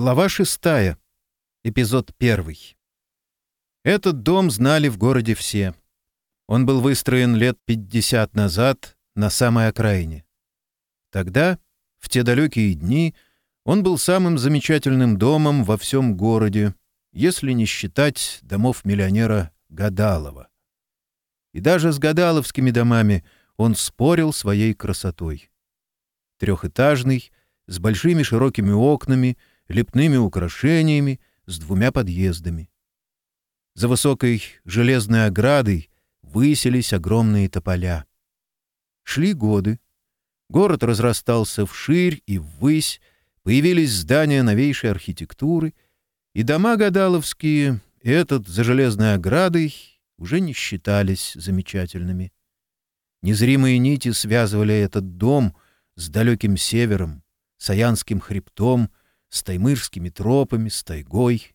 Глава шестая, Эпизод первый. Этот дом знали в городе все. Он был выстроен лет пятьдесят назад на самой окраине. Тогда, в те далекие дни, он был самым замечательным домом во всем городе, если не считать домов миллионера Гадалова. И даже с гадаловскими домами он спорил своей красотой. Трехэтажный, с большими широкими окнами — лепными украшениями с двумя подъездами. За высокой железной оградой высились огромные тополя. Шли годы. Город разрастался вширь и ввысь, появились здания новейшей архитектуры, и дома гадаловские, этот за железной оградой, уже не считались замечательными. Незримые нити связывали этот дом с далеким севером, Саянским хребтом с таймырскими тропами, с тайгой.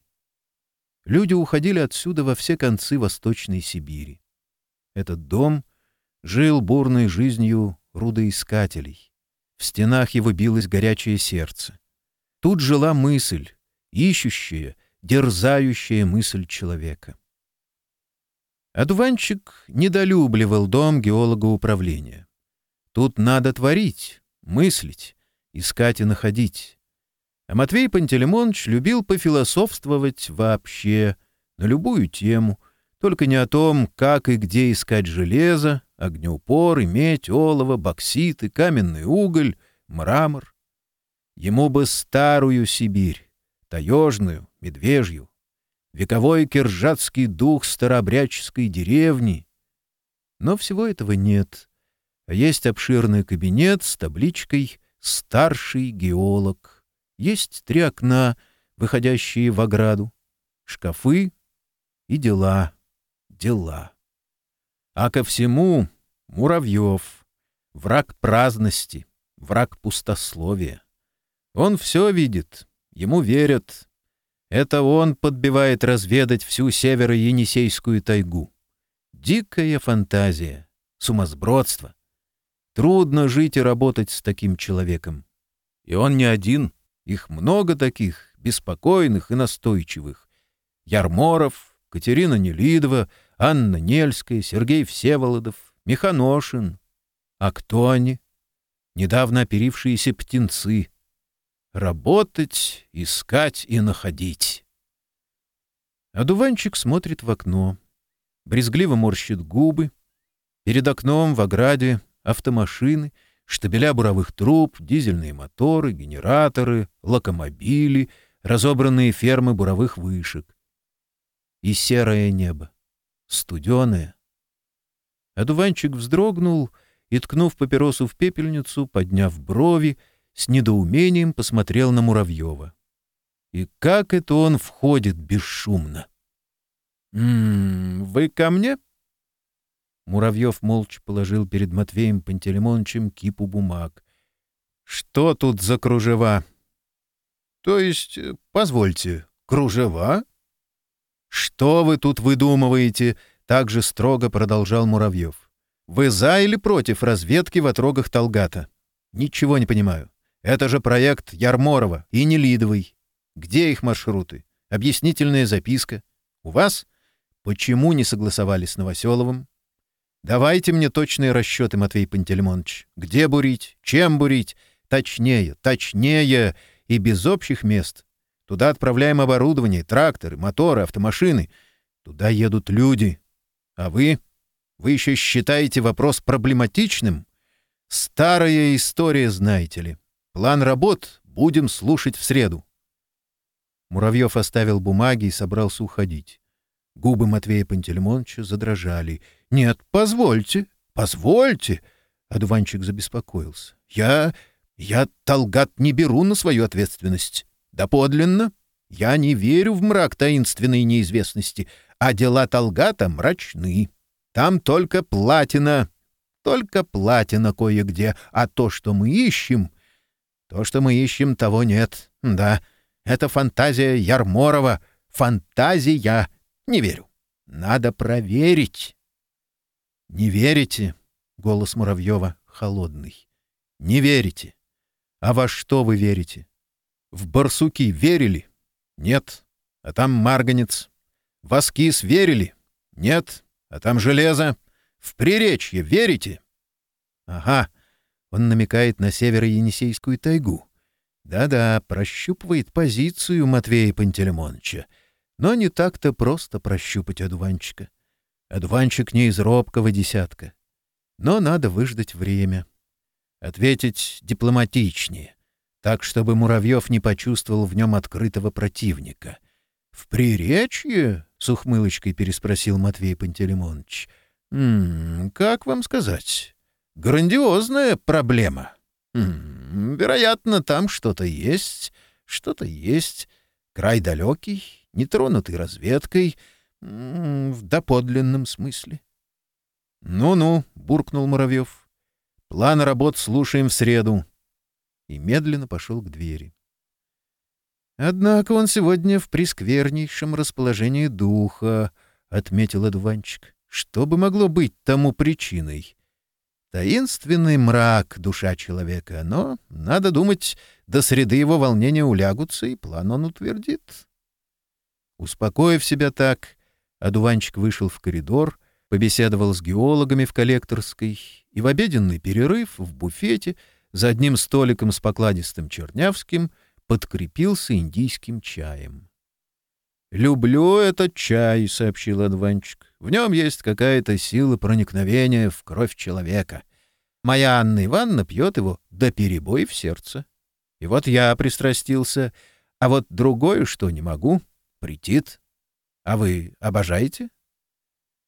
Люди уходили отсюда во все концы Восточной Сибири. Этот дом жил бурной жизнью рудоискателей. В стенах его билось горячее сердце. Тут жила мысль, ищущая, дерзающая мысль человека. Адуванчик недолюбливал дом геолога управления. Тут надо творить, мыслить, искать и находить. А Матвей Пантелеймонович любил пофилософствовать вообще, на любую тему, только не о том, как и где искать железо, огнеупор, медь, олово, бокситы, каменный уголь, мрамор. Ему бы старую Сибирь, таежную, медвежью, вековой киржатский дух старобряческой деревни. Но всего этого нет. А есть обширный кабинет с табличкой «Старший геолог». Есть три окна, выходящие в ограду, шкафы и дела, дела. А ко всему Муравьев, враг праздности, враг пустословия. Он все видит, ему верят. Это он подбивает разведать всю северо-енисейскую тайгу. Дикая фантазия, сумасбродство. Трудно жить и работать с таким человеком. И он не один. Их много таких, беспокойных и настойчивых. Ярморов, Катерина Нелидова, Анна Нельская, Сергей Всеволодов, Механошин. А кто они? Недавно оперившиеся птенцы. Работать, искать и находить. А смотрит в окно. Брезгливо морщит губы. Перед окном в ограде автомашины — штабеля буровых труб, дизельные моторы, генераторы, локомобили, разобранные фермы буровых вышек. И серое небо, студеное. Одуванчик вздрогнул и, ткнув папиросу в пепельницу, подняв брови, с недоумением посмотрел на Муравьева. И как это он входит бесшумно? «М-м, — вы ко мне? Муравьев молча положил перед Матвеем Пантелеймоновичем кипу бумаг. «Что тут за кружева?» «То есть, э, позвольте, кружева?» «Что вы тут выдумываете?» — также строго продолжал Муравьев. «Вы за или против разведки в отрогах Талгата?» «Ничего не понимаю. Это же проект Ярморова и Нелидовой. Где их маршруты? Объяснительная записка. У вас? Почему не согласовали с Новоселовым?» Давайте мне точные расчеты, Матвей Пантелеймонович. Где бурить? Чем бурить? Точнее, точнее и без общих мест. Туда отправляем оборудование, тракторы, моторы, автомашины. Туда едут люди. А вы? Вы еще считаете вопрос проблематичным? Старая история, знаете ли. План работ будем слушать в среду. Муравьев оставил бумаги и собрался уходить. Губы Матвея Пантелеймоновича задрожали. «Нет, позвольте, позвольте!» Одуванчик забеспокоился. «Я... я Талгат не беру на свою ответственность. Да подлинно. Я не верю в мрак таинственной неизвестности, а дела Талгата мрачны. Там только платина, только платина кое-где, а то, что мы ищем... То, что мы ищем, того нет. Да, это фантазия Ярморова, фантазия Не верю. Надо проверить. Не верите? Голос Муравьева холодный. Не верите. А во что вы верите? В барсуки верили? Нет. А там марганец. В аскис верили? Нет. А там железо. В приречье верите? Ага. Он намекает на северо-енисейскую тайгу. Да-да, прощупывает позицию Матвея Пантелеймоновича — но не так-то просто прощупать одуванчика. Одуванчик не из робкого десятка. Но надо выждать время. Ответить дипломатичнее, так, чтобы Муравьев не почувствовал в нем открытого противника. — В Приречье? — с ухмылочкой переспросил Матвей Пантелеймонович. «М-м, — Как вам сказать? Грандиозная проблема. М-м, вероятно, там что-то есть, что-то есть. Край далекий, не тронуты разведкой в доподлинном смысле. «Ну-ну», — буркнул Муравьев. «План работ слушаем в среду». И медленно пошел к двери. «Однако он сегодня в присквернейшем расположении духа», — отметил одуванчик. «Что бы могло быть тому причиной?» Таинственный мрак — душа человека, но, надо думать, до среды его волнения улягутся, и план он утвердит. Успокоив себя так, одуванчик вышел в коридор, побеседовал с геологами в коллекторской и в обеденный перерыв в буфете за одним столиком с покладистым чернявским подкрепился индийским чаем. «Люблю этот чай», — сообщил одуванчик. «В нем есть какая-то сила проникновения в кровь человека. Моя Анна Ивановна пьет его до перебоев в сердце. И вот я пристрастился, а вот другое что не могу» претит, А вы обожаете?»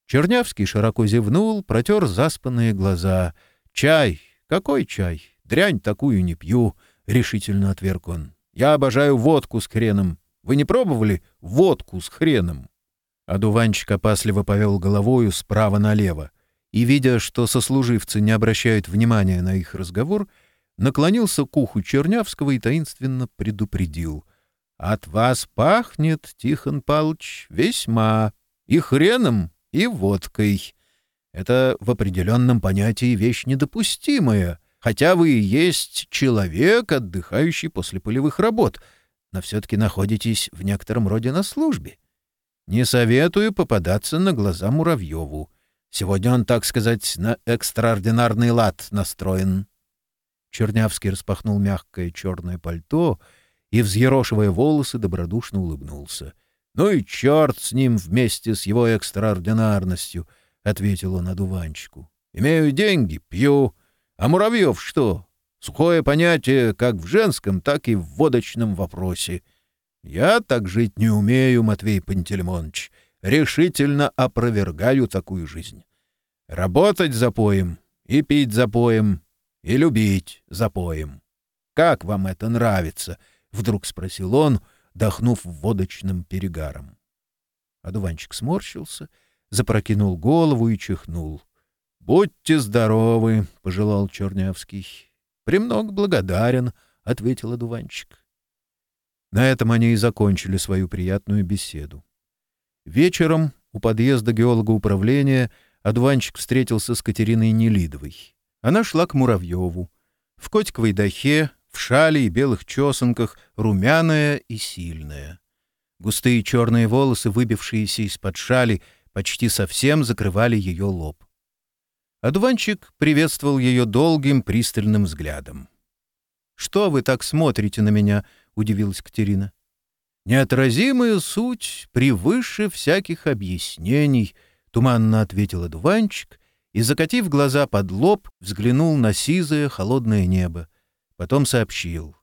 Чернявский широко зевнул, протер заспанные глаза. «Чай! Какой чай? Дрянь такую не пью!» — решительно отверг он. «Я обожаю водку с хреном. Вы не пробовали водку с хреном?» Одуванчик опасливо повел головою справа налево и, видя, что сослуживцы не обращают внимания на их разговор, наклонился к уху Чернявского и таинственно предупредил. От вас пахнет, Тихон Палыч, весьма и хреном, и водкой. Это в определенном понятии вещь недопустимая, хотя вы и есть человек, отдыхающий после полевых работ, но все-таки находитесь в некотором роде на службе. Не советую попадаться на глаза Муравьеву. Сегодня он, так сказать, на экстраординарный лад настроен. Чернявский распахнул мягкое черное пальто — и, взъерошивая волосы, добродушно улыбнулся. «Ну и черт с ним вместе с его экстраординарностью!» — ответил он одуванчику. «Имею деньги, пью. А Муравьев что? Сухое понятие как в женском, так и в водочном вопросе. Я так жить не умею, Матвей Пантельмонович. Решительно опровергаю такую жизнь. Работать запоем и пить запоем, и любить запоем. Как вам это нравится?» Вдруг спросил он, дохнув водочным перегаром. Одуванчик сморщился, запрокинул голову и чихнул. — Будьте здоровы, — пожелал Чернявский. — Премног благодарен, — ответил одуванчик. На этом они и закончили свою приятную беседу. Вечером у подъезда геолога управления одуванчик встретился с Катериной Нелидовой. Она шла к Муравьеву. В Котиковой дахе в шале и белых чесанках, румяная и сильная. Густые черные волосы, выбившиеся из-под шали, почти совсем закрывали ее лоб. Одуванчик приветствовал ее долгим пристальным взглядом. «Что вы так смотрите на меня?» — удивилась Катерина. «Неотразимая суть превыше всяких объяснений», — туманно ответил одуванчик и, закатив глаза под лоб, взглянул на сизое холодное небо. Потом сообщил.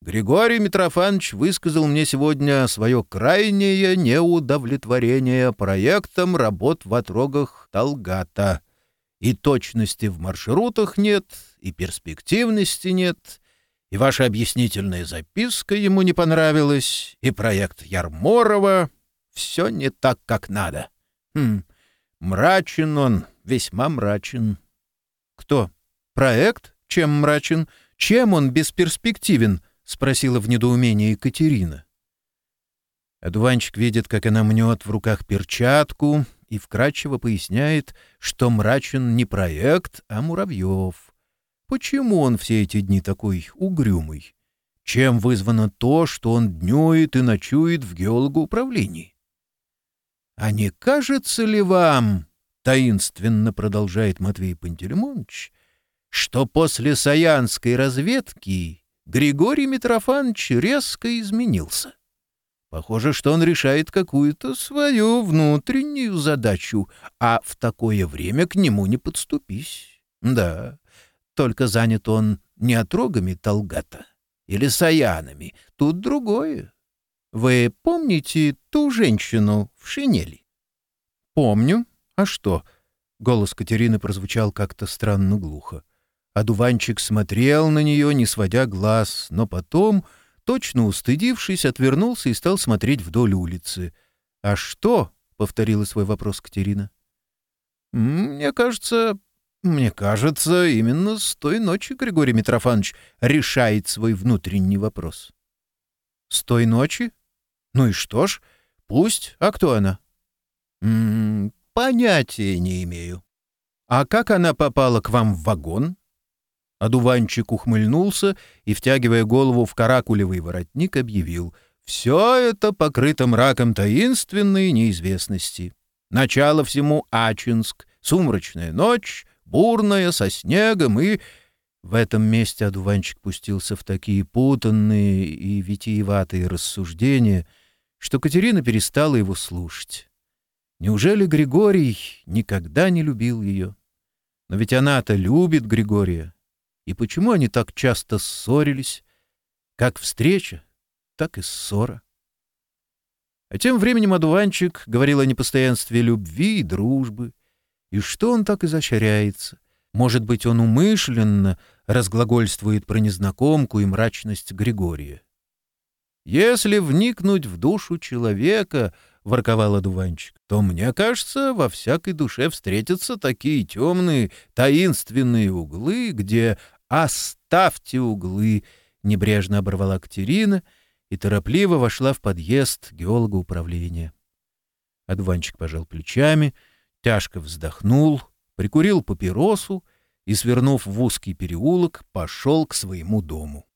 «Григорий Митрофанович высказал мне сегодня свое крайнее неудовлетворение проектом работ в отрогах Талгата. И точности в маршрутах нет, и перспективности нет, и ваша объяснительная записка ему не понравилась, и проект Ярморова. Все не так, как надо. Хм, мрачен он, весьма мрачен». «Кто? Проект? Чем мрачен?» Чем он бесперспективен?» — спросила в недоумении Екатерина. Одуванчик видит, как она мнет в руках перчатку и вкратчиво поясняет, что мрачен не проект, а Муравьев. Почему он все эти дни такой угрюмый? Чем вызвано то, что он днюет и ночует в геологоуправлении? «А не кажется ли вам, — таинственно продолжает Матвей Пантелеймонович, — что после саянской разведки Григорий Митрофанович резко изменился. Похоже, что он решает какую-то свою внутреннюю задачу, а в такое время к нему не подступись. Да, только занят он не отрогами Талгата или Саянами, тут другое. Вы помните ту женщину в шинели? — Помню. А что? — голос Катерины прозвучал как-то странно глухо. Одуванчик смотрел на нее, не сводя глаз, но потом, точно устыдившись, отвернулся и стал смотреть вдоль улицы. «А что?» — повторила свой вопрос Катерина. «Мне кажется, мне кажется, именно с той ночи Григорий Митрофанович решает свой внутренний вопрос». «С той ночи? Ну и что ж, пусть. А кто она?» М -м, «Понятия не имею». «А как она попала к вам в вагон?» Одуванчик ухмыльнулся и, втягивая голову в каракулевый воротник, объявил «Все это покрыто мраком таинственной неизвестности. Начало всему Ачинск, сумрачная ночь, бурная, со снегом и...» В этом месте одуванчик пустился в такие путанные и витиеватые рассуждения, что Катерина перестала его слушать. Неужели Григорий никогда не любил ее? Но ведь она-то любит Григория и почему они так часто ссорились. Как встреча, так и ссора. А тем временем одуванчик говорил о непостоянстве любви и дружбы. И что он так изощряется? Может быть, он умышленно разглагольствует про незнакомку и мрачность Григория. Если вникнуть в душу человека —— ворковал одуванчик, — то, мне кажется, во всякой душе встретятся такие темные, таинственные углы, где «оставьте углы», — небрежно оборвала Катерина и торопливо вошла в подъезд геолога управления. Одуванчик пожал плечами, тяжко вздохнул, прикурил папиросу и, свернув в узкий переулок, пошел к своему дому.